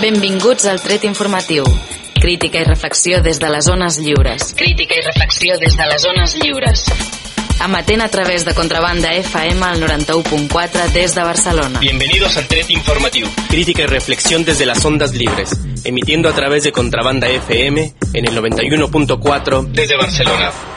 Benvinguts al Tret Informatiu. Crítica i reflexió des de les zones lliures. Crítica i reflexió des de les zones lliures. Amatent a través de Contrabanda FM al 91.4 des de Barcelona. Bienvenidos al Tret Informatiu. Crítica y reflexión desde las ondas libres. Emitiendo a través de Contrabanda FM en el 91.4 desde Barcelona.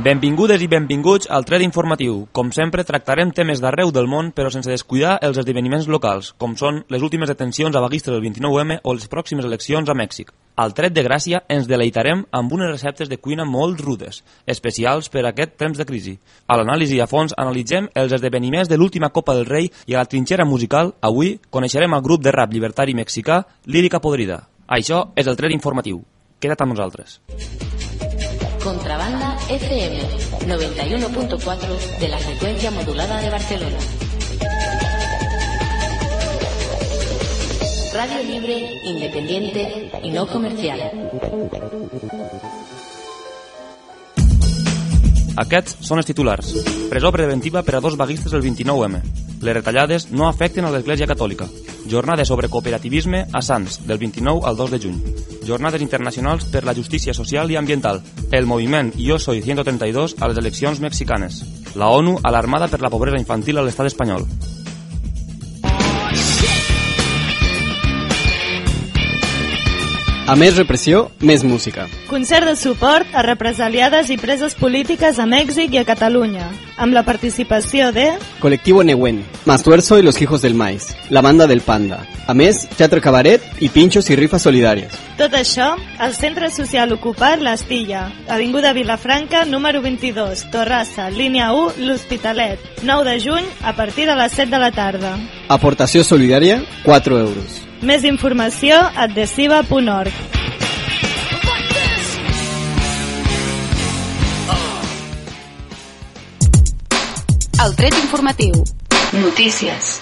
Benvingudes i benvinguts al tret informatiu. Com sempre, tractarem temes d'arreu del món, però sense descuidar els esdeveniments locals, com són les últimes detencions a vaguistes del 29M o les pròximes eleccions a Mèxic. Al tret de Gràcia ens deleitarem amb unes receptes de cuina molt rudes, especials per a aquest temps de crisi. A l'anàlisi a fons analitzem els esdeveniments de l'última Copa del Rei i a la trinxera musical, avui, coneixerem el grup de rap llibertari mexicà Lírica Podrida. Això és el tret informatiu. Queda't amb nosaltres. Contrabanda FM 91.4 de la frecuencia modulada de Barcelona. Radio libre, independiente y no comercial. Aquests són els titulars. Presó preventiva per a dos vaguistes el 29M. Les retallades no afecten a l'Església Catòlica. Jornada sobre cooperativisme a Sants, del 29 al 2 de juny. Jornades internacionals per la justícia social i ambiental. El moviment Yo Soy 132 a les eleccions mexicanes. La ONU alarmada per la pobresa infantil a l'estat espanyol. A més repressió, més música. Concert de suport a represaliades i preses polítiques a Mèxic i a Catalunya, amb la participació de... Colectivo Nehuen, Mastuerzo y los Hijos del Maíz, la banda del Panda. A més, teatre cabaret i pinxos i rifes solidàries. Tot això al Centre Social Ocupat L'Astilla, Avinguda Vilafranca, número 22, Torrassa, línia 1, L'Hospitalet. 9 de juny, a partir de les 7 de la tarda. Aportació solidària, 4 euros. Més informació a adhesiva.org. El Tret Informatiu. Notícies.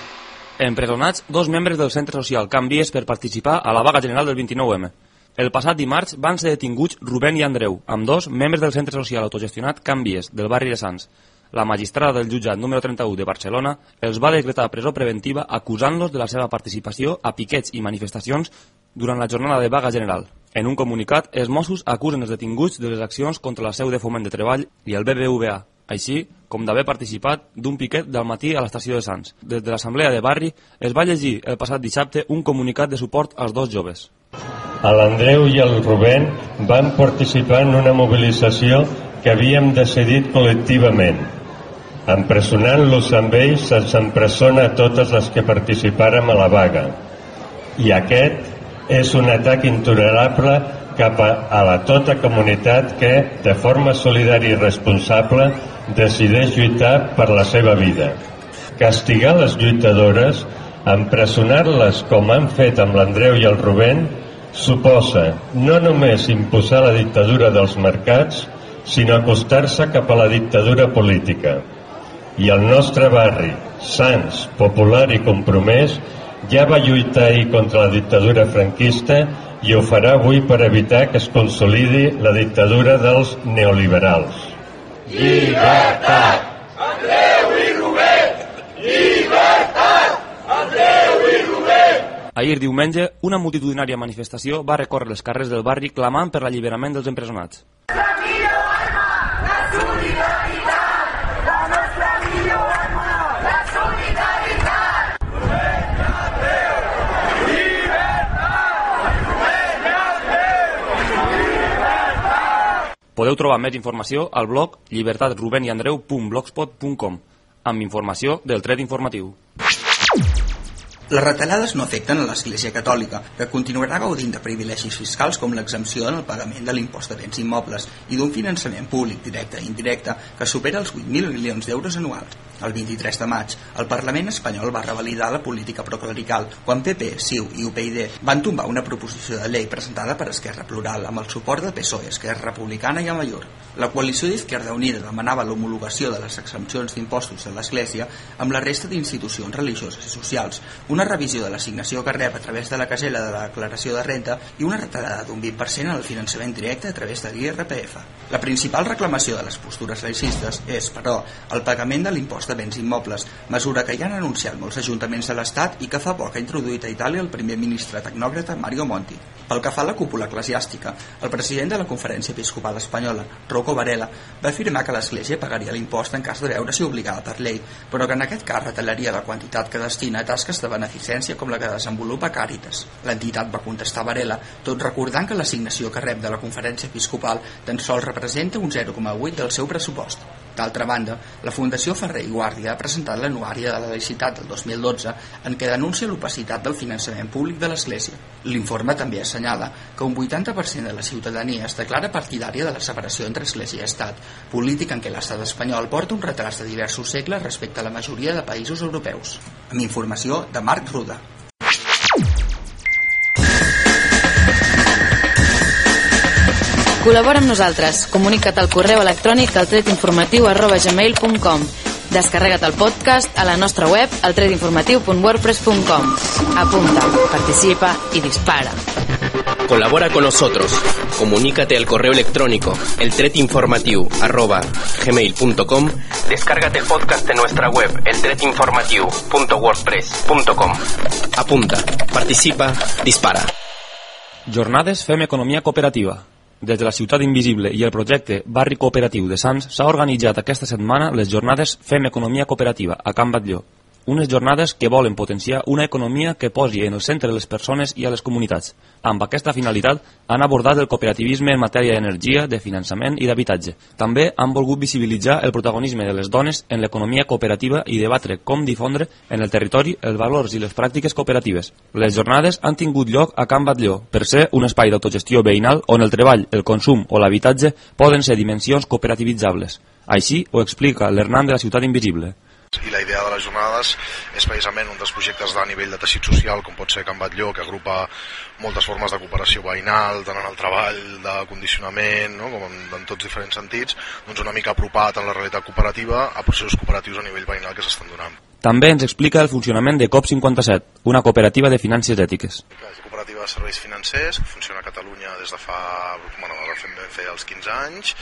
Empresonats dos membres del centre social Canvies per participar a la vaga general del 29M. El passat dimarts van ser detinguts Rubén i Andreu, amb dos membres del centre social autogestionat Canvies, del barri de Sants. La magistrada del jutjat número 31 de Barcelona els va decretar presó preventiva acusant-los de la seva participació a piquets i manifestacions durant la jornada de vaga general. En un comunicat, els Mossos acusen els detinguts de les accions contra la seu de foment de treball i el BBVA, així com d'haver participat d'un piquet del matí a l'estació de Sants. Des de l'Assemblea de Barri es va llegir el passat dissabte un comunicat de suport als dos joves. L'Andreu i el Rubén van participar en una mobilització que havíem decidit col·lectivament. Empresonant-los amb ells se'ns empresona a totes les que participàrem a la vaga. I aquest és un atac intolerable cap a, a la tota comunitat que, de forma solidària i responsable, decideix lluitar per la seva vida. Castigar les lluitadores, empresonar-les com han fet amb l'Andreu i el Rubén, suposa no només imposar la dictadura dels mercats, sinó acostar-se cap a la dictadura política. I el nostre barri, Sants, popular i compromès, ja va lluitar ahir contra la dictadura franquista i ho farà avui per evitar que es consolidi la dictadura dels neoliberals. Llibertat! Andreu i Rubén! Llibertat! Andreu i Rubén! Ahir diumenge, una multitudinària manifestació va recórrer els carrers del barri clamant per l'alliberament dels empresonats. La millor arma! La solidaritat! La nostra millor arma! La solidaritat! Rubén i Andreu! Llibertat! Rubén i Andreu! Llibertat! Podeu trobar més informació al blog llibertatrubenandreu.blogspot.com amb informació del tret informatiu. Les retallades no afecten a l'Església Catòlica, que continuarà gaudint de privilegis fiscals com l'exempció en el pagament de l'impost de béns immobles i d'un finançament públic directe i indirecte que supera els 8.000 milions d'euros anuals. El 23 de maig, el Parlament espanyol va revalidar la política proclerical quan PP, CiU i UPyD van tombar una proposició de llei presentada per Esquerra Plural amb el suport de PSOE, Esquerra Republicana i Amallur. La coalició d'Izquierda Unida demanava l'homologació de les exempcions d'impostos a l'Església amb la resta d'institucions religioses i socials, una una revisió de l'assignació que rep a través de la casella de la declaració de renta i una retallada d'un 20% en el finançament directe a través de l'IRPF. La principal reclamació de les postures laïcistes és, però, el pagament de l'impost de béns immobles, mesura que ja han anunciat molts ajuntaments de l'Estat i que fa poc ha introduït a Itàlia el primer ministre tecnòcrata Mario Monti. Pel que fa a la cúpula eclesiàstica, el president de la Conferència Episcopal Espanyola, Rocco Varela, va afirmar que l'Església pagaria l'impost en cas de veure-s'hi obligada per llei, però que en aquest cas retallaria la quantitat que destina a tasques de beneficència com la que desenvolupa Càritas. L'entitat va contestar Varela, tot recordant que l'assignació que rep de la Conferència Episcopal tan sols representa un 0,8 del seu pressupost. D'altra banda, la Fundació Ferrer i Guàrdia ha presentat l'anuària de la laïcitat del 2012 en què denuncia l'opacitat del finançament públic de l'Església. L'informe també assenyala que un 80% de la ciutadania es declara partidària de la separació entre Església i Estat, política en què l'estat espanyol porta un retras de diversos segles respecte a la majoria de països europeus. Amb informació de Marc Ruda. Col·labora amb nosaltres. Comunica't al correu electrònic altretinformatiu arroba gmail.com Descarrega't el podcast a la nostra web altretinformatiu.wordpress.com Apunta, participa y dispara. Colabora con nosotros. Comunícate al correo electrónico eltretinformatiu arroba gmail.com Descárgate el podcast de nuestra web eltretinformatiu.wordpress.com Apunta, participa, dispara. Jornades Fem Economia Cooperativa. Des de la Ciutat Invisible i el projecte Barri Cooperatiu de Sants s'ha organitzat aquesta setmana les jornades Fem Economia Cooperativa a Can Batlló. Unes jornades que volen potenciar una economia que posi en el centre les persones i a les comunitats. Amb aquesta finalitat han abordat el cooperativisme en matèria d'energia, de finançament i d'habitatge. També han volgut visibilitzar el protagonisme de les dones en l'economia cooperativa i debatre com difondre en el territori els valors i les pràctiques cooperatives. Les jornades han tingut lloc a Can Batlló per ser un espai d'autogestió veïnal on el treball, el consum o l'habitatge poden ser dimensions cooperativitzables. Així ho explica l'Hernán de la Ciutat Invisible i la idea de les jornades és precisament un dels projectes de nivell de teixit social com pot ser Can Batlló que agrupa moltes formes de cooperació veïnal tant en el treball, de condicionament no? com en, en tots diferents sentits doncs una mica apropat en la realitat cooperativa a processos cooperatius a nivell veïnal que s'estan donant També ens explica el funcionament de COP57 una cooperativa de finances ètiques La cooperativa de serveis financers que funciona a Catalunya des de fa bueno, ara fem ben fer els 15 anys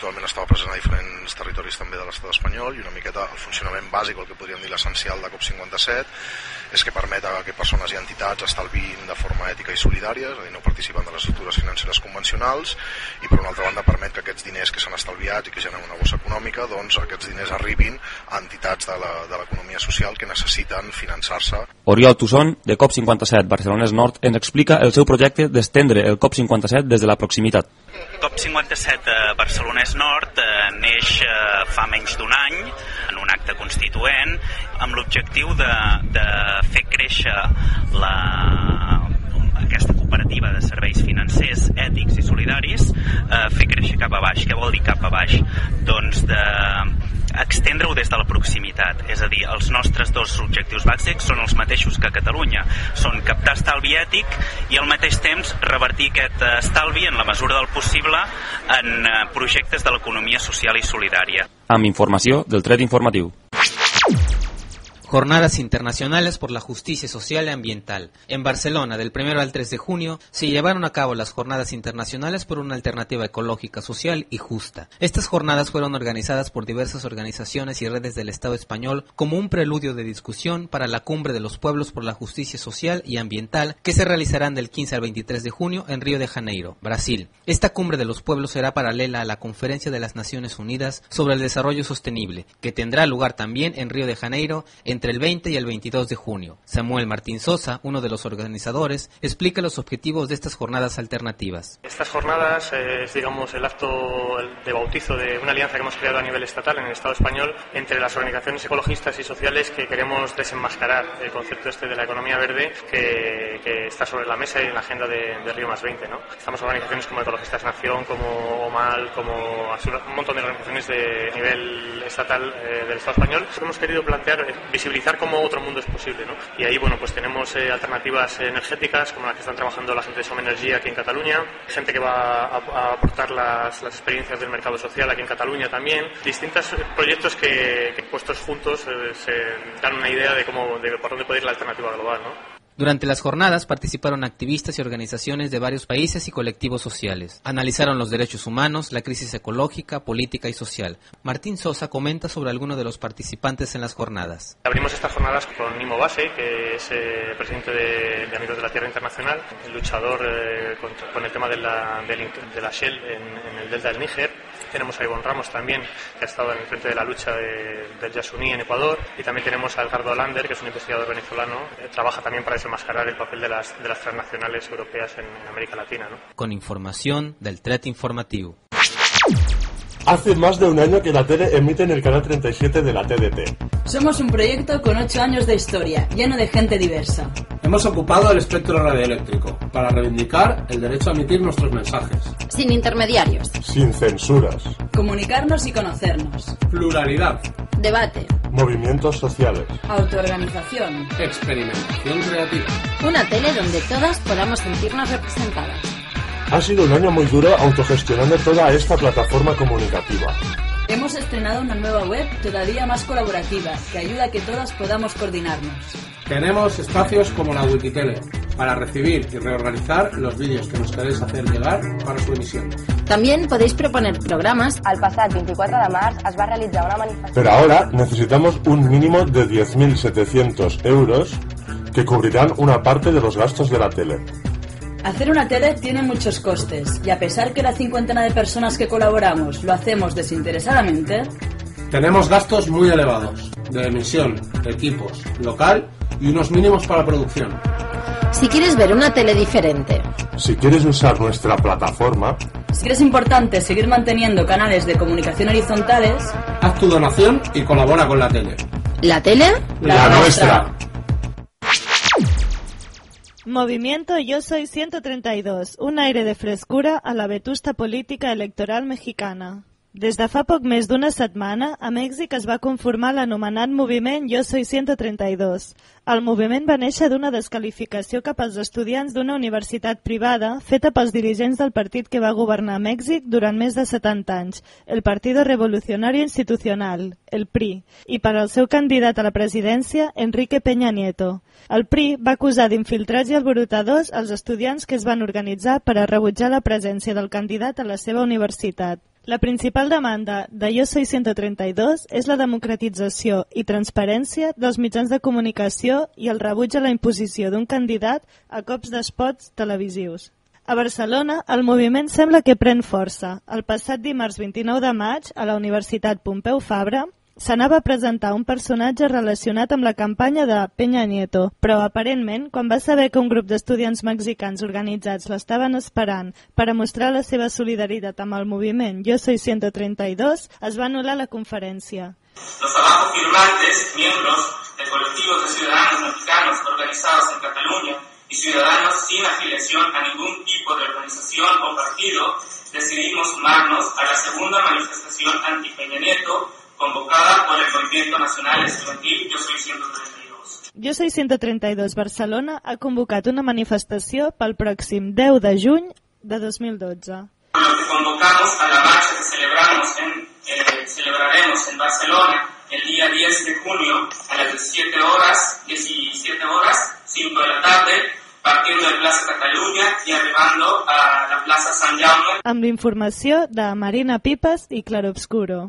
actualment estava present a diferents territoris també de l'estat espanyol i una miqueta el funcionament bàsic, el que podríem dir l'essencial de COP57 és que permet a que persones i entitats estalvin de forma ètica i solidària, és a dir, no participen de les estructures financeres convencionals i per una altra banda permet que aquests diners que s'han estalviat i que generen una bossa econòmica, doncs aquests diners arribin a entitats de l'economia social que necessiten finançar-se. Oriol Tusson, de COP57 Barcelonès Nord, ens explica el seu projecte d'estendre el COP57 des de la proximitat. COP57 a Barcelonès Nord eh, neix eh, fa menys d'un any en un acte constituent amb l'objectiu de, de fer créixer la, cooperativa de serveis financers ètics i solidaris eh, fer créixer cap a baix. Què vol dir cap a baix? Doncs de extendre-ho des de la proximitat. És a dir, els nostres dos objectius bàsics són els mateixos que a Catalunya. Són captar estalvi ètic i al mateix temps revertir aquest estalvi en la mesura del possible en eh, projectes de l'economia social i solidària. Amb informació del tret informatiu. Jornadas Internacionales por la Justicia Social y Ambiental. En Barcelona, del 1 al 3 de junio, se llevaron a cabo las Jornadas Internacionales por una alternativa ecológica, social y justa. Estas jornadas fueron organizadas por diversas organizaciones y redes del Estado español como un preludio de discusión para la Cumbre de los Pueblos por la Justicia Social y Ambiental que se realizarán del 15 al 23 de junio en Río de Janeiro, Brasil. Esta Cumbre de los Pueblos será paralela a la Conferencia de las Naciones Unidas sobre el Desarrollo Sostenible, que tendrá lugar también en Río de Janeiro entre el 20 y el 22 de junio. Samuel Martín Sosa, uno de los organizadores, explica los objetivos de estas jornadas alternativas. Estas jornadas eh, es, digamos, el acto de bautizo de una alianza que hemos creado a nivel estatal en el Estado español entre las organizaciones ecologistas y sociales que queremos desenmascarar el concepto este de la economía verde que, que está sobre la mesa y en la agenda de, de Río más 20. ¿no? Estamos organizaciones como Ecologistas Nación, como OMAL, como un montón de organizaciones de nivel estatal eh, del Estado español. Hemos querido plantear, visibilizar visibilizar cómo otro mundo es posible. ¿no? Y ahí bueno, pues tenemos eh, alternativas energéticas como las que están trabajando la gente de Som Energía aquí en Cataluña, gente que va a, aportar las, las, experiencias del mercado social aquí en Cataluña también, distintos proyectos que, que puestos juntos eh, se dan una idea de, cómo, de por dónde puede ir la alternativa global. ¿no? Durante las jornadas participaron activistas y organizaciones de varios países y colectivos sociales. Analizaron los derechos humanos, la crisis ecológica, política y social. Martín Sosa comenta sobre algunos de los participantes en las jornadas. Abrimos estas jornadas con Nimo Base, que es eh, presidente de, Amigos de la Tierra Internacional, luchador eh, con, el tema de la, Shell en, el delta del Níger. Tenemos a Ivonne Ramos también, que ha estado en el frente de la lucha de, del Yasuní en Ecuador. Y también tenemos a Edgardo Lander, que es un investigador venezolano, que trabaja también para desenmascarar el papel de las, de las transnacionales europeas en, en América Latina. ¿no? Con información del TRET informativo. Hace más de un año que la tele emite en el canal 37 de la TDT. Somos un proyecto con ocho años de historia, lleno de gente diversa. Hemos ocupado el espectro radioeléctrico para reivindicar el derecho a emitir nuestros mensajes. Sin intermediarios. Sin censuras. Comunicarnos y conocernos. Pluralidad. Debate. Movimientos sociales. Autoorganización. Experimentación creativa. Una tele donde todas podamos sentirnos representadas. Ha sido un año muy duro autogestionando toda esta plataforma comunicativa. Hemos estrenado una nueva web todavía más colaborativa que ayuda a que todas podamos coordinarnos. Tenemos espacios como la Wikitele para recibir y reorganizar los vídeos que nos queréis hacer llegar para su emisión. También podéis proponer programas. Al pasado 24 de març es va realitzar una manifestación. Pero ahora necesitamos un mínimo de 10.700 euros que cubrirán una parte de los gastos de la tele. Hacer una tele tiene muchos costes y a pesar que la cincuentena de personas que colaboramos lo hacemos desinteresadamente, tenemos gastos muy elevados de emisión, equipos, local y unos mínimos para producción. Si quieres ver una tele diferente, si quieres usar nuestra plataforma, si crees importante seguir manteniendo canales de comunicación horizontales, haz tu donación y colabora con la tele. ¿La tele? La, la nuestra. nuestra. Movimiento Yo Soy 132, un aire de frescura a la vetusta política electoral mexicana. Des de fa poc més d'una setmana, a Mèxic es va conformar l'anomenat moviment Jo Soy 132. El moviment va néixer d'una descalificació cap als estudiants d'una universitat privada feta pels dirigents del partit que va governar Mèxic durant més de 70 anys, el Partido Revolucionario Institucional, el PRI, i per al seu candidat a la presidència, Enrique Peña Nieto. El PRI va acusar d'infiltrats i alborotadors els estudiants que es van organitzar per a rebutjar la presència del candidat a la seva universitat. La principal demanda de Soy 132 és la democratització i transparència dels mitjans de comunicació i el rebuig a la imposició d'un candidat a cops d'espots televisius. A Barcelona, el moviment sembla que pren força. El passat dimarts 29 de maig, a la Universitat Pompeu Fabra, s'anava a presentar un personatge relacionat amb la campanya de Peña Nieto, però aparentment, quan va saber que un grup d'estudiants mexicans organitzats l'estaven esperant per a mostrar la seva solidaritat amb el moviment Yo Soy 132, es va anul·lar la conferència. Los abajo firmantes, miembros de colectivos de ciudadanos mexicanos organizados en Cataluña y ciudadanos sin afiliación a ningún tipo de organización o partido, decidimos sumarnos a la segunda manifestación anti-Peña Nieto convocada por el Movimiento Nacional Estudiantil Yo Soy 132. Jo Soy 132 Barcelona ha convocat una manifestació pel pròxim 10 de juny de 2012. Por lo que convocamos a la marcha que celebramos en, eh, celebraremos en Barcelona el día 10 de junio a las 17 horas, 17 horas, 5 de la tarde, partiendo de Plaza Catalunya i arribando a la plaça Sant Jaume. Amb informació de Marina Pipas i Clarobscuro.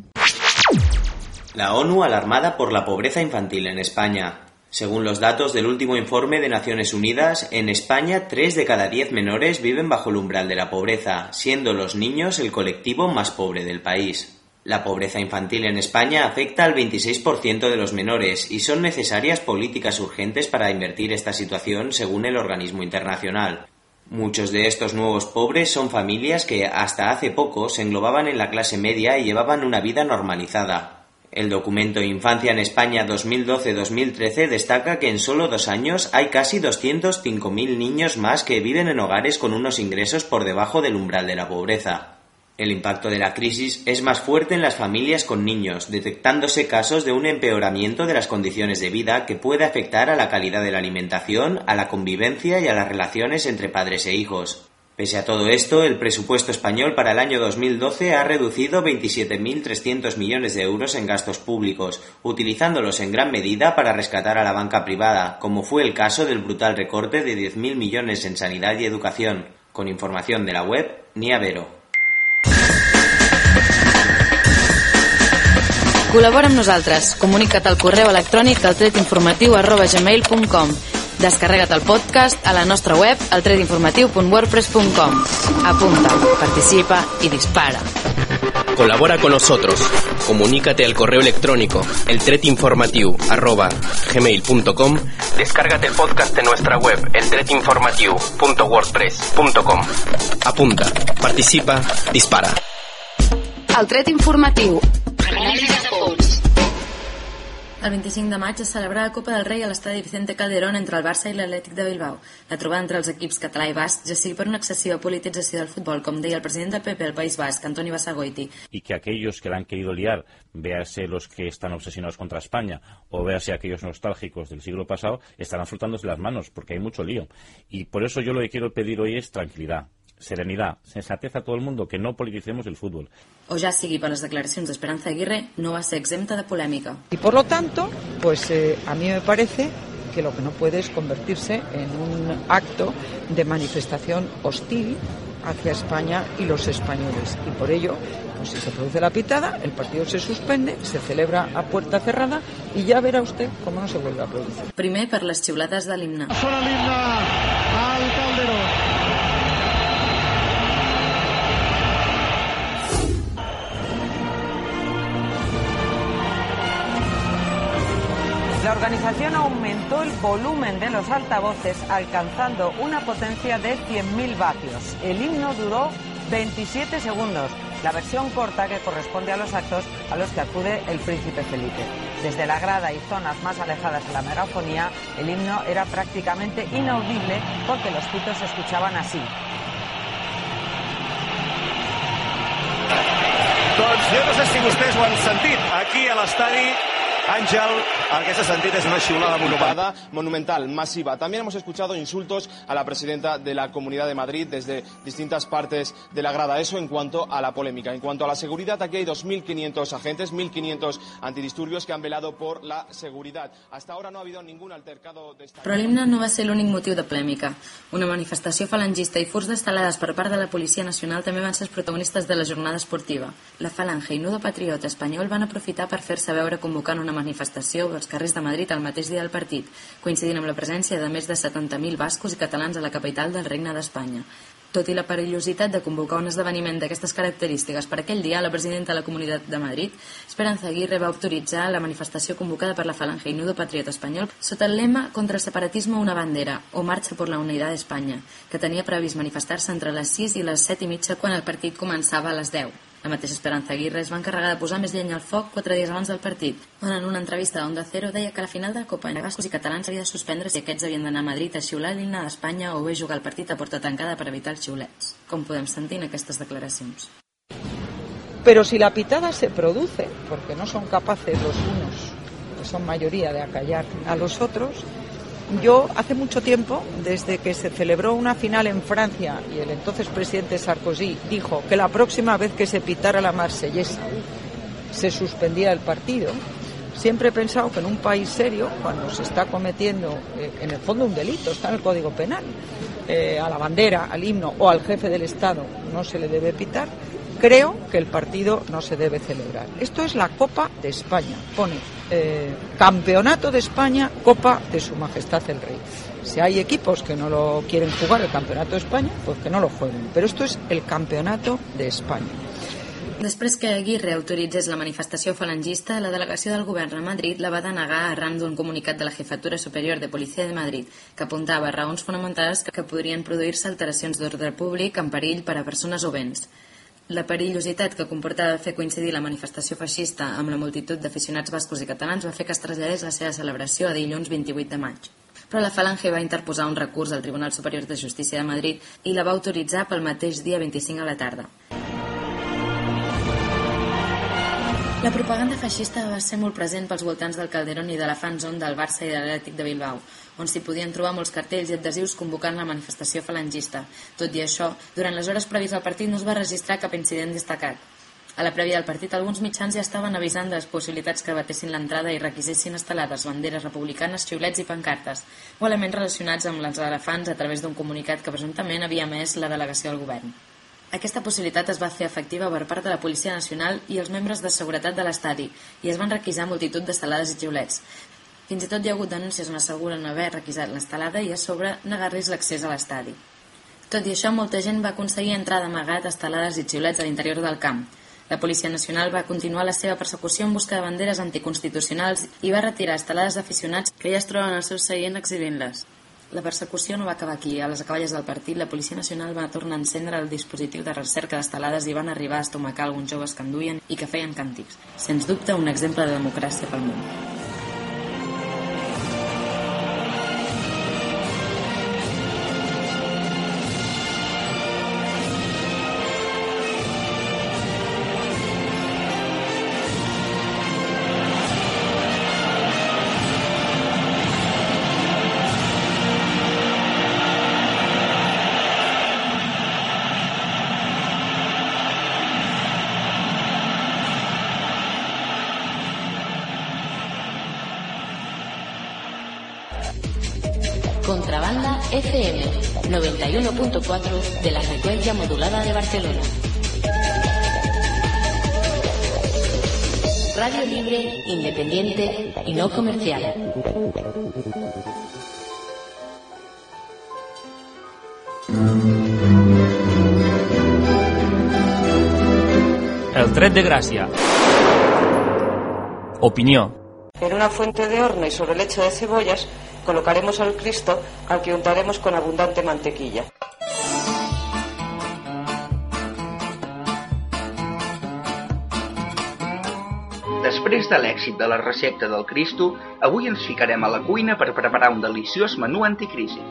La ONU alarmada por la pobreza infantil en España. Según los datos del último informe de Naciones Unidas, en España 3 de cada 10 menores viven bajo el umbral de la pobreza, siendo los niños el colectivo más pobre del país. La pobreza infantil en España afecta al 26% de los menores y son necesarias políticas urgentes para invertir esta situación según el organismo internacional. Muchos de estos nuevos pobres son familias que hasta hace poco se englobaban en la clase media y llevaban una vida normalizada. El documento Infancia en España 2012-2013 destaca que en solo dos años hay casi 205.000 niños más que viven en hogares con unos ingresos por debajo del umbral de la pobreza. El impacto de la crisis es más fuerte en las familias con niños, detectándose casos de un empeoramiento de las condiciones de vida que puede afectar a la calidad de la alimentación, a la convivencia y a las relaciones entre padres e hijos. Pese a todo esto, el presupuesto español para el año 2012 ha reducido 27.300 millones de euros en gastos públicos, utilizándolos en gran medida para rescatar a la banca privada, como fue el caso del brutal recorte de 10.000 millones en sanidad y educación. Con información de la web Niavero. Al Descarrega't el podcast a la nostra web altretinformatiu.wordpress.com Apunta, participa y dispara. Colabora con nosotros. Comunícate al correo electrónico eltretinformatiu arroba gmail.com Descárgate el podcast de nuestra web eltretinformatiu.wordpress.com Apunta, participa, dispara. El tret informatiu. El 25 de maig es celebrarà la Copa del Rei a l'estadi Vicente Calderón entre el Barça i l'Atlètic de Bilbao. La trobada entre els equips català i basc, ja sigui per una excessiva politització del futbol, com deia el president del PP al País Basc, Antoni Bassagoiti. y que aquellos que la han querido liar, véase los que están obsesionados contra España o véase aquellos nostálgicos del siglo pasado, estarán frotándose las manos porque hay mucho lío. Y por eso yo lo que quiero pedir hoy es tranquilidad, serenidad, sensatez a todo el mundo, que no politicemos el fútbol. O ja sigui per les declaracions d'Esperanza Aguirre, no va ser exempta de polèmica. Y por lo tanto, pues eh, a mí me parece que lo que no puede es convertirse en un acto de manifestación hostil hacia España y los españoles. Y por ello, pues si se produce la pitada, el partido se suspende, se celebra a puerta cerrada y ya verá usted cómo no se vuelve a producir. Primer per les xiulades de l'himne. Sona l'himne al Calderón. La organización aumentó el volumen de los altavoces alcanzando una potencia de 100.000 vatios. El himno duró 27 segundos, la versión corta que corresponde a los actos a los que acude el príncipe Felipe. Desde la grada y zonas más alejadas de la megafonía, el himno era prácticamente inaudible porque los pitos se escuchaban así. Doncs no sé si vostès ho han. Aquí a Ángel, el que se ha sentido es una xiulada monumental. monumental, masiva. También hemos escuchado insultos a la presidenta de la Comunidad de Madrid desde distintas partes de la grada. Eso en cuanto a la polémica. En cuanto a la seguridad, aquí hay 2.500 agentes, 1.500 antidisturbios que han velado por la seguridad. Hasta ahora no ha habido ningún altercado de esta... Però l'himne no va ser l'únic motiu de polèmica. Una manifestació falangista i furs d'estelades per part de la Policia Nacional també van ser els protagonistes de la jornada esportiva. La Falange i Nudo Patriota Espanyol van aprofitar per fer-se veure convocant una manifestació als carrers de Madrid el mateix dia del partit, coincidint amb la presència de més de 70.000 bascos i catalans a la capital del Regne d'Espanya. Tot i la perillositat de convocar un esdeveniment d'aquestes característiques per aquell dia, la presidenta de la Comunitat de Madrid, Esperanza Aguirre, va autoritzar la manifestació convocada per la Falange i Nudo Patriota Espanyol sota el lema Contra el separatismo una bandera o Marcha por la Unidad de España, que tenia previst manifestar-se entre les 6 i les 7 i mitja quan el partit començava a les 10. La mateixa Esperanza Aguirre es va encarregar de posar més llenya al foc quatre dies abans del partit, on en una entrevista a Onda Cero deia que la final de la Copa entre bascos i catalans havia de suspendre si aquests havien d'anar a Madrid a xiular l'himne d'Espanya o bé jugar el partit a porta tancada per evitar els xiulets. Com podem sentir en aquestes declaracions. Pero si la pitada se produce, porque no son capaces los unos, que son mayoría, de acallar a los otros, yo hace mucho tiempo, desde que se celebró una final en Francia y el entonces presidente Sarkozy dijo que la próxima vez que se pitara la marsellesa se suspendía el partido, siempre he pensado que en un país serio, cuando se está cometiendo eh, en el fondo un delito, está en el Código Penal, eh, a la bandera, al himno o al jefe del Estado no se le debe pitar, creo que el partido no se debe celebrar. Esto es la Copa de España. Pone eh, Campeonato de España, Copa de Su Majestad el Rey. Si hay equipos que no lo quieren jugar el Campeonato de España, pues que no lo jueguen. Pero esto es el Campeonato de España. Després que Aguirre autoritzés la manifestació falangista, la delegació del govern a Madrid la va denegar arran d'un comunicat de la Jefatura Superior de Policia de Madrid que apuntava raons fonamentals que podrien produir-se alteracions d'ordre públic en perill per a persones o béns. La perillositat que comportava fer coincidir la manifestació feixista amb la multitud d'aficionats bascos i catalans va fer que es traslladés la seva celebració a dilluns 28 de maig. Però la Falange va interposar un recurs al Tribunal Superior de Justícia de Madrid i la va autoritzar pel mateix dia 25 a la tarda. La propaganda feixista va ser molt present pels voltants del Calderón i de la fanzone del Barça i de l'Atlètic de Bilbao, on s'hi podien trobar molts cartells i adhesius convocant la manifestació falangista. Tot i això, durant les hores prèvies al partit no es va registrar cap incident destacat. A la prèvia del partit, alguns mitjans ja estaven avisant de les possibilitats que batessin l'entrada i requisessin estelades, banderes republicanes, xiulets i pancartes, o elements relacionats amb les elefants a través d'un comunicat que presumptament havia emès la delegació del govern. Aquesta possibilitat es va fer efectiva per part de la Policia Nacional i els membres de seguretat de l'estadi i es van requisar multitud d'estelades i xiulets. Fins i tot hi ha hagut denúncies on asseguren haver requisat l'estelada i a sobre negar-los l'accés a l'estadi. Tot i això, molta gent va aconseguir entrar d'amagat estelades i xiulets a l'interior del camp. La Policia Nacional va continuar la seva persecució en busca de banderes anticonstitucionals i va retirar estelades d'aficionats que ja es troben al seu seient exhibint-les. La persecució no va acabar aquí. A les acaballes del partit, la Policia Nacional va tornar a encendre el dispositiu de recerca d'estelades i van arribar a estomacar alguns joves que enduien i que feien càntics. Sens dubte, un exemple de democràcia pel món. 91.4 de la frecuencia modulada de Barcelona. Radio libre, independiente y no comercial. El tret de gràcia. Opinió. En una fuente de horno y sobre leche de cebollas colocaremos al Cristo al que untaremos con abundante mantequilla. Després de l'èxit de la recepta del Cristo, avui ens ficarem a la cuina per preparar un deliciós menú anticrisi.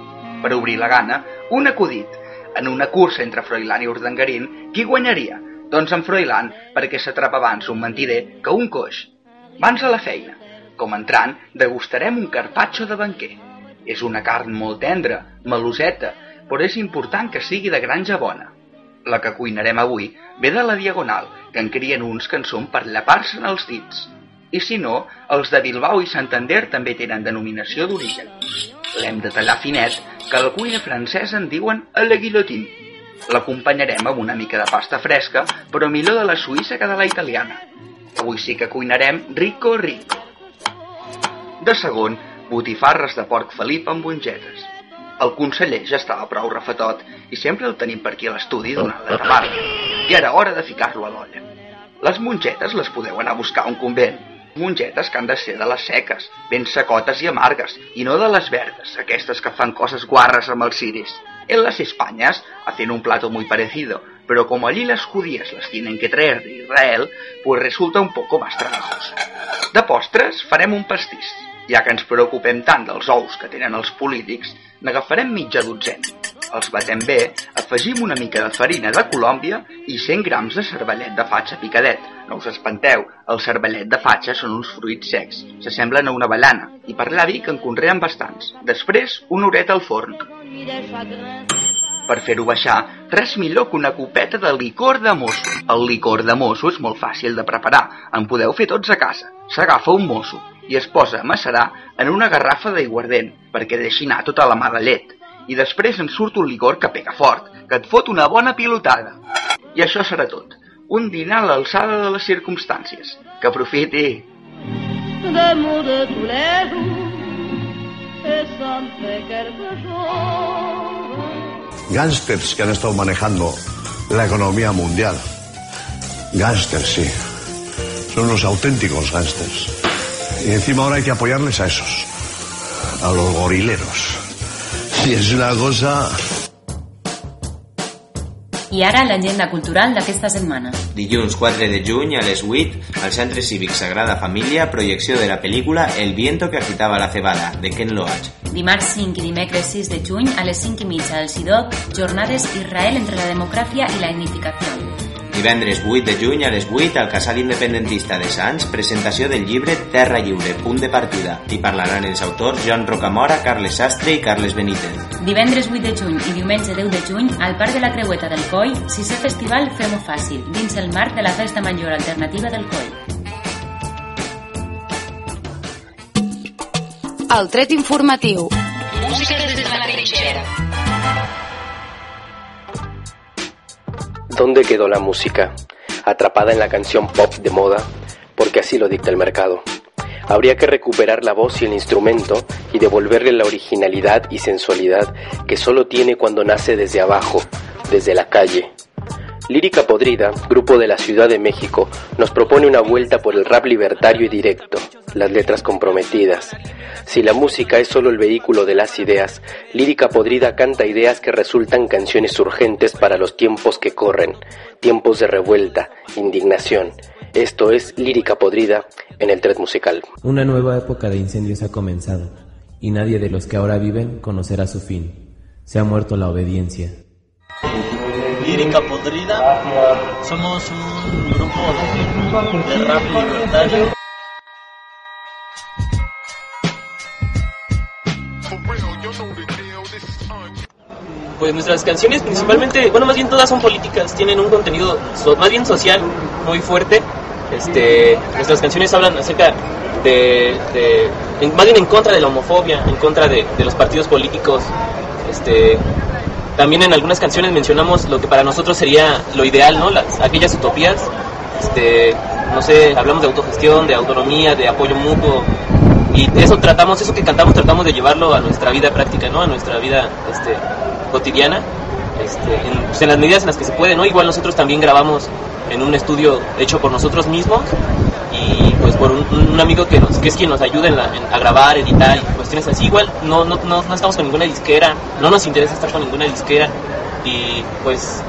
Per obrir la gana, un acudit. En una cursa entre Froilán i Urdangarín, qui guanyaria? Doncs en Froilán, perquè s'atrapa abans un mentider que un coix. Mans a la feina. Com entrant, degustarem un carpaccio de banquer. És una carn molt tendra, meloseta, però és important que sigui de granja bona. La que cuinarem avui ve de la Diagonal, que en crien uns que en són per llapar-se'n els dits. I si no, els de Bilbao i Santander també tenen denominació d'origen. L'hem de tallar finet, que a la cuina francesa en diuen a la guillotin. L'acompanyarem amb una mica de pasta fresca, però millor de la suïssa que de la italiana. Avui sí que cuinarem rico rico. De segon, botifarres de porc felip amb mongetes. El conseller ja estava prou refetot i sempre el tenim per aquí a l'estudi donant la tabarra. I era hora de ficar-lo a l'olla. Les mongetes les podeu anar a buscar a un convent. Mongetes que han de ser de les seques, ben secotes i amargues, i no de les verdes, aquestes que fan coses guarres amb els ciris. En las Españas hacen un plato muy parecido, pero como allí las judías las tienen que traer de Israel, pues resulta un poco más trabajoso. De postres farem un pastís. Ja que ens preocupem tant dels ous que tenen els polítics, n'agafarem mitja dotzena. Els batem bé, afegim una mica de farina de Colòmbia i 100 grams de cervellet de fatxa picadet. No us espanteu, el cervellet de fatxa són uns fruits secs, s'assemblen a una avellana, i per l'avi que en conreen bastants. Després, una horeta al forn. Per fer-ho baixar, res millor que una copeta de licor de mosso. El licor de mosso és molt fàcil de preparar, en podeu fer tots a casa. S'agafa un mosso i es posa a macerar en una garrafa d'aiguardent perquè deixi anar tota la mala llet. I després en surt un licor que pega fort, que et fot una bona pilotada. I això serà tot. Un dinar a l'alçada de les circumstàncies. Que aprofiti! d'amour de tous les jours et sans fait quelque chose. Gánsters que han estado manejando la economía mundial. Gánsters, sí. Son los auténticos gánsters. Y encima ahora hay que apoyarles a esos. A los gorileros. Y es una cosa... I ara l'agenda cultural d'aquesta setmana. Dilluns 4 de juny a les 8 al Centre Cívic Sagrada Família projecció de la pel·lícula El viento que agitaba la cebada de Ken Loach. Dimarts 5 i dimecres 6 de juny a les 5 i mitja al CIDOC, jornades Israel entre la democràcia i la dignificació. Divendres 8 de juny a les 8 al Casal Independentista de Sants, presentació del llibre Terra Lliure, punt de partida. Hi parlaran els autors Joan Rocamora, Carles Sastre i Carles Benítez. Divendres 8 de juny i diumenge 10 de juny al Parc de la Creueta del Coi, sisè festival Fem-ho fàcil, dins el marc de la Festa Major Alternativa del Coi. El tret informatiu. Música desde la trinchera. ¿Dónde quedó la música? Atrapada en la canción pop de moda, porque así lo dicta el mercado. Habría que recuperar la voz y el instrumento y devolverle la originalidad y sensualidad que solo tiene cuando nace desde abajo, desde la calle. Lírica Podrida, grupo de la Ciudad de México, nos propone una vuelta por el rap libertario y directo, las letras comprometidas. Si la música es solo el vehículo de las ideas, Lírica Podrida canta ideas que resultan canciones urgentes para los tiempos que corren, tiempos de revuelta, indignación. Esto es Lírica Podrida en el Tred Musical. Una nueva época de incendios ha comenzado, y nadie de los que ahora viven conocerá su fin. Se ha muerto la obediencia. Lírica Podrida. Somos un grupo de, rap libertario. Pues nuestras canciones principalmente, bueno, más bien todas son políticas, tienen un contenido más bien social muy fuerte. Este, nuestras canciones hablan acerca de, más bien en contra de la homofobia, en contra de, de los partidos políticos. Este, también en algunas canciones mencionamos lo que para nosotros sería lo ideal, ¿no? Las, aquellas utopías. Este, no sé, hablamos de autogestión, de autonomía, de apoyo mutuo. Y eso tratamos, eso que cantamos, tratamos de llevarlo a nuestra vida práctica, ¿no? A nuestra vida este, cotidiana. Este, en, pues, en las medidas en las que se puede, ¿no? Igual nosotros también grabamos en un estudio hecho por nosotros mismos y pues por un, un amigo que, nos, que es quien nos ayuda en la- en- a grabar, editar y cuestiones así. Igual no, no, no, no estamos con ninguna disquera, no nos interesa estar con ninguna disquera y pues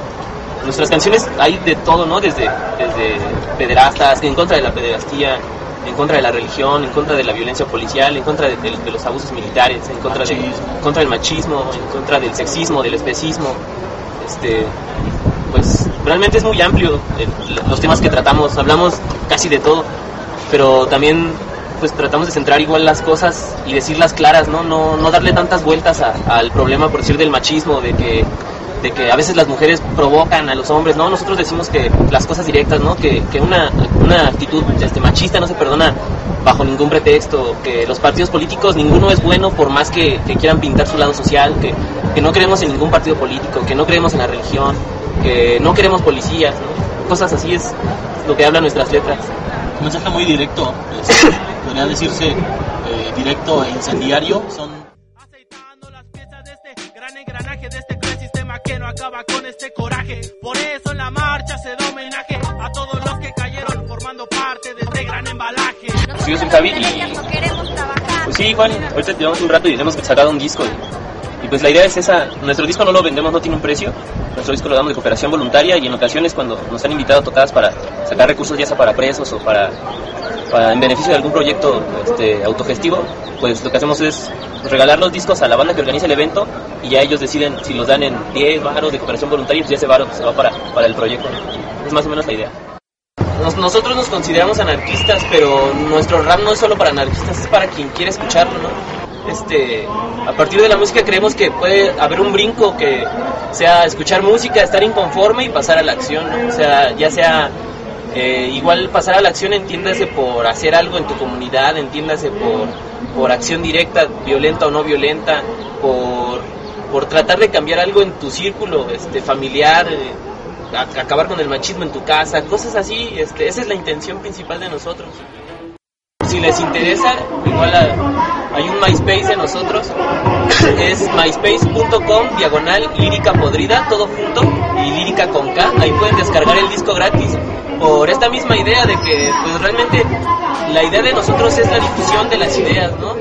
nuestras canciones hay de todo, ¿no? Desde, desde pederastas, en contra de la pederastía, en contra de la religión, en contra de la violencia policial, en contra de, de- de los abusos militares, en contra, de, contra del machismo, en contra del sexismo, del especismo. Este, pues realmente es muy amplio el- los temas que tratamos, hablamos casi de todo, pero también pues tratamos de centrar igual las cosas y decirlas claras, ¿no? No, no darle tantas vueltas a- al problema, por decir, del machismo, de que de que a veces las mujeres provocan a los hombres, ¿no? Nosotros decimos que las cosas directas, ¿no? Que, que una, una actitud este, machista no se perdona bajo ningún pretexto, que los partidos políticos ninguno es bueno por más que, quieran pintar su lado social, que, que no creemos en ningún partido político, que no creemos en la religión, que no queremos policías, ¿no? Cosas así es lo que hablan nuestras letras. Un mensaje muy directo, es- podría decirse eh, directo e incendiario. Son sistema que no acaba con este coraje. Por eso en la marcha se da homenaje a todos los que cayeron formando parte de este gran embalaje. Pues yo soy Javi y pues sí, Juan, ahorita llevamos un rato y hemos sacado un disco y pues la idea es esa, nuestro disco no lo vendemos, no tiene un precio, nuestro disco lo damos de cooperación voluntaria y en ocasiones cuando nos han invitado a tocadas para sacar recursos ya sea para presos o para, para en beneficio de algún proyecto este, autogestivo, pues lo que hacemos es regalar los discos a la banda que organiza el evento y ya ellos deciden si los dan en 10 varos de cooperación voluntaria, pues ya ese varo se va para, para el proyecto. Es más o menos la idea. Nos- nosotros nos consideramos anarquistas, pero nuestro rap no es solo para anarquistas, es para quien quiere escucharlo, ¿no? Este, a partir de la música creemos que puede haber un brinco que sea escuchar música, estar inconforme y pasar a la acción. O sea, ya sea eh, igual pasar a la acción entiéndase por hacer algo en tu comunidad, entiéndase por, por acción directa, violenta o no violenta, por, por tratar de cambiar algo en tu círculo este, familiar, eh, acabar con el machismo en tu casa, cosas así, este, esa es la intención principal de nosotros. Si les interesa, igual a- hay un MySpace de nosotros, es myspace.com diagonal lírica podrida, todo junto, y lírica con K, ahí pueden descargar el disco gratis por esta misma idea de que pues realmente la idea de nosotros es la difusión de las ideas, ¿no?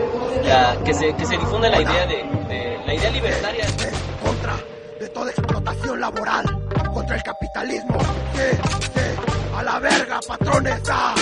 La- que, se, que se difunda la idea de, la idea libertaria. contra de toda explotación laboral, contra el capitalismo. Sí, sí, a la verga, patrones, ah.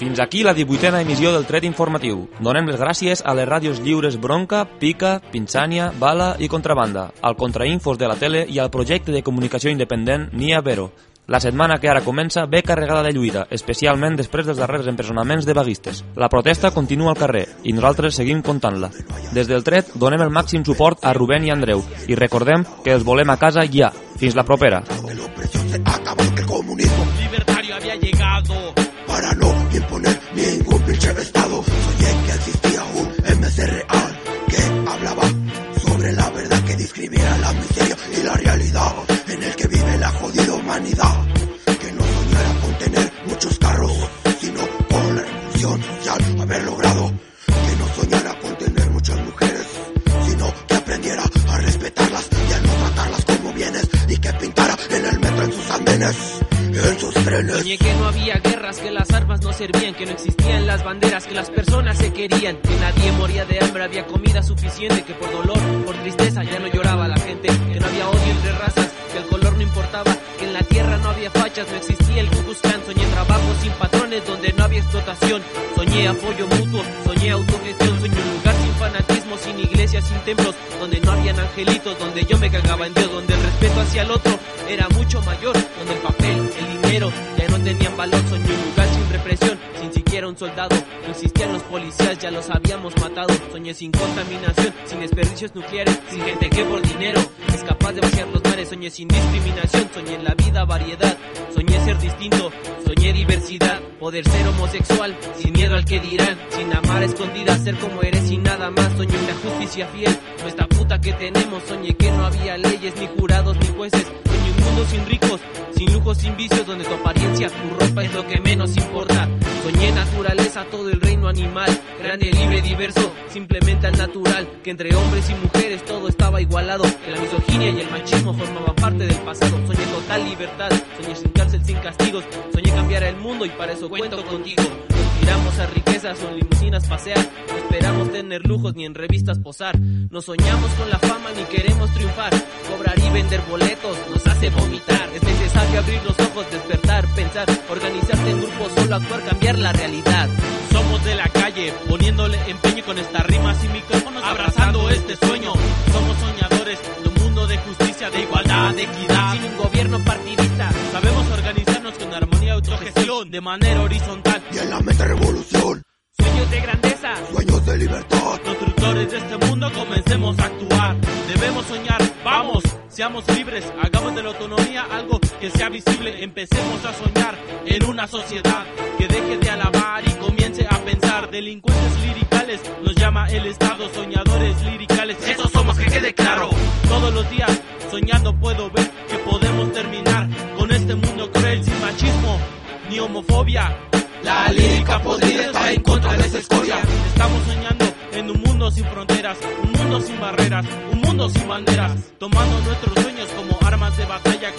Fins aquí la 18a emissió del Tret Informatiu. Donem les gràcies a les ràdios lliures Bronca, Pica, Pinçània, Bala i Contrabanda, al Contrainfos de la tele i al projecte de comunicació independent Nia Vero. La setmana que ara comença ve carregada de lluita, especialment després dels darrers empresonaments de vaguistes. La protesta continua al carrer i nosaltres seguim comptant-la. Des del tret donem el màxim suport a Rubén i Andreu i recordem que els volem a casa ja. Fins la propera. Libertario había llegado. para no Soñé que existía un MC real que hablaba sobre la verdad que discrimina la miseria y la realidad en el que vive la jodida humanidad. Que no soñara con tener muchos carros, sino con la revolución social haber logrado. Que no soñara con tener muchas mujeres, sino que aprendiera a respetarlas y a no tratarlas como bienes y que pintara en el metro en sus andenes. Soñé que no había guerras, que las armas no servían, que no existían las banderas, que las personas se querían, que nadie moría de hambre, había comida suficiente, que por dolor, por tristeza ya no lloraba la gente, que no había odio entre razas, que el color no importaba, que en la tierra no había fachas, no existía el Klan, soñé trabajo sin patrones donde no había explotación, soñé apoyo mutuo, soñé autogestión, soñé un lugar sin fanatismo, sin iglesias, sin templos, donde no habían angelitos, donde yo me cagaba en Dios, donde el respeto hacia el otro era mucho mayor, donde el papel, el ya no tenían valor, soñé un lugar sin represión, sin siquiera un soldado, no existían los policías, ya los habíamos matado, soñé sin contaminación, sin desperdicios nucleares, sin gente que por dinero es capaz de vaciar los mares, soñé sin discriminación, soñé en la vida variedad, soñé ser distinto, soñé diversidad, poder ser homosexual, sin miedo al que dirán, sin amar a escondidas, ser como eres y nada más, soñé una justicia fiel, nuestra puta que tenemos, soñé que no había leyes, ni jurados, ni jueces, sin ricos, sin lujos, sin vicios, donde tu apariencia, tu ropa es lo que menos importa. Soñé naturaleza, todo el reino animal, grande, libre, diverso, simplemente al natural, que entre hombres y mujeres todo estaba igualado, que la misoginia y el machismo formaban parte del pasado. Soñé total libertad, soñé sin cárcel, sin castigos, soñé cambiar el mundo y para eso cuento contigo. Nos tiramos a riquezas, son limusinas pasear, no esperamos tener lujos ni en revistas posar. No soñamos con la fama ni queremos triunfar, cobrar y vender boletos nos hace vomitar. Es necesario abrir los ojos, despertar, pensar, organizarte en grupos, solo actuar, cambiar la realidad. Somos de la calle, poniéndole empeño con estas rimas y micrófonos, abrazando este sueño. Somos soñadores de un mundo de justicia, de igualdad, de equidad, sin un gobierno partidista. Sabemos de manera horizontal. Y en la mente revolución, Sueños de grandeza, sueños de libertad. constructores de este mundo, comencemos a actuar. Debemos soñar, vamos, seamos libres, hagamos de la autonomía algo que sea visible. Empecemos a soñar en una sociedad que deje de alabar y comience a pensar. Delincuentes liricales nos llama el Estado, soñadores liricales, esos somos, que quede claro. Todos los días soñando puedo ver que podemos terminar con este mundo cruel sin machismo ni homofobia. La lírica podrida está en contra de esa escoria. Estamos soñando en un mundo sin fronteras, un mundo sin barreras, un mundo sin banderas. Tomando nuestros sueños como armas de batalla,